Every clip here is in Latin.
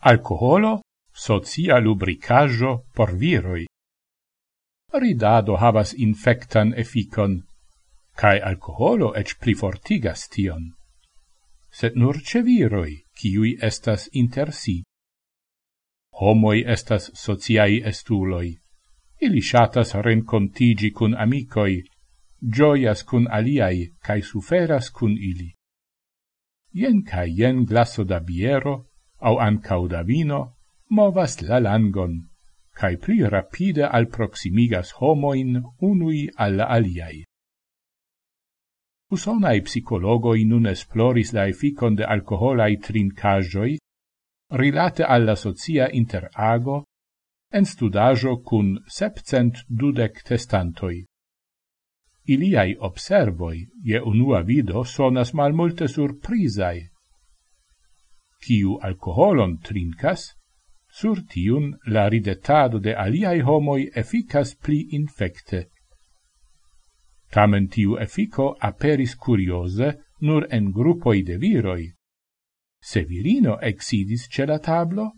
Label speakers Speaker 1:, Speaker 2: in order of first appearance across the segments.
Speaker 1: alcoholo socia lubricajo por viroi. Ridado havas infectan efficon, cae alcoholo ec plifortigas tion. Sed nur ce viroi, ciui estas inter si. Homoi estas sociai estuloi. Ili shatas rencontigi cun amicoi, gioias cun aliai, cae suferas cun ili. Ien cae ien glaso da biero au ancau da vino, movas la langon, cae pli rapide al proximigas homoin unui alla aliai. Usonae psicologoi nun esploris la efficon de alcoholai trincajoi rilate alla socia interago en studajo cun septcent dudec testantoi. Iliai observoi, je unua vido, sonas malmulte surprisai, kiu alcoholon trincas, sur tiun la ridetado de aliai homoi efficas pli infecte. Tamen tiu effico aperis curiose nur en gruppoi de viroi. Se virino exidis ce la tablo,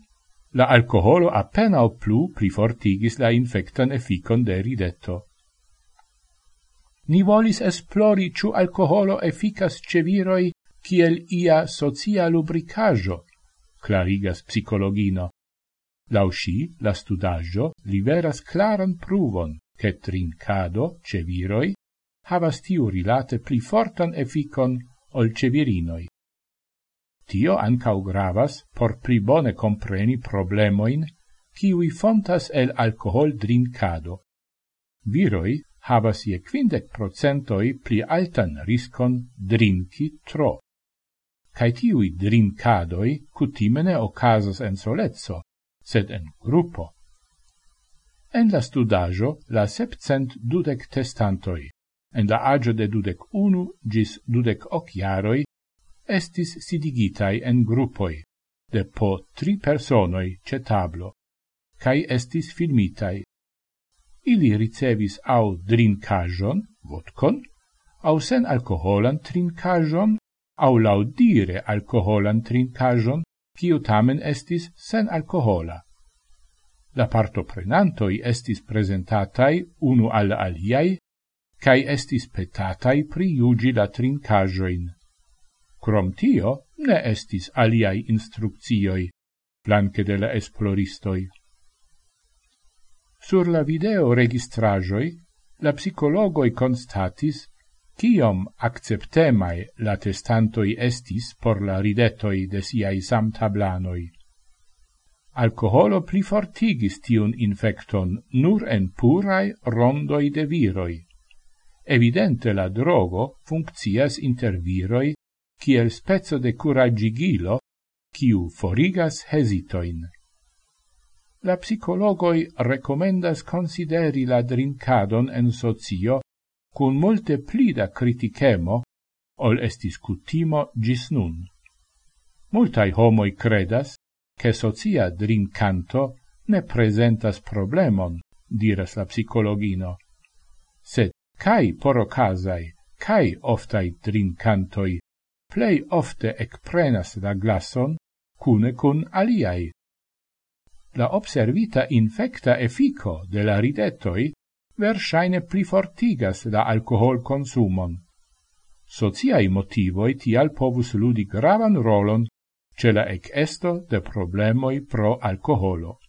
Speaker 1: la alcoholo appena o plu plifortigis la infectan efficon de ridetto. Ni volis esplori ciu alcoholo efficas ce viroi kiel ia socia lubricajo, clarigas psicologino. Lau sci, la studaggio liveras claran pruvon che trincado ce viroi havas tiu rilate pli fortan efficon ol ce virinoi. Tio ancau gravas por pli bone compreni problemoin kiui fontas el alcohol drincado. Viroi havas je quindec procentoi pli altan riscon drinki tro cae tiui drincadoi cutimene ocasas en solezzo, sed en gruppo. En la studajo la septcent dudec testantoi, en la agio de dudec unu gis dudec hoc estis sidigitai en gruppoi, de po tri personoi ce tablo, cae estis filmitai. Ili ricevis au drincajon, vodkon, au sen alcoholan trincajon, au laudire alcoholan trincajon, kiu tamen estis sen alcohola. La partoprenantoi estis presentatai unu al aliai, cae estis petatai pri iugi la trincajoin. Crom tio, ne estis aliai instruccioi, flanque de la esploristoi. Sur la video registrajoi, la psicologoi constatis Ciom acceptemai la testantoi estis por la ridetoi de siai samtablanoi. Alcoholo plifortigis tiun infecton nur en purai rondoi de viroi. Evidente la drogo funccias inter viroi kiel spezzo de curagigilo kiu forigas hesitoin. La psicologoi recomendas consideri la drincadon en socio cun molte plida criticemo, ol estis cutimo gis nun. Multai homoi credas, che socia drincanto ne presentas problemon, diras la psicologino. Sed cae porocasai, cae oftai drincantoi, plei ofte ecprenas la glason, cune cun aliai. La observita infecta effico de la ridetoi versaine plifortigas la alcohol consumon. Sociai motivoi tial povus ludi gravan rolon ce la ec esto de problemoi pro alcoholo.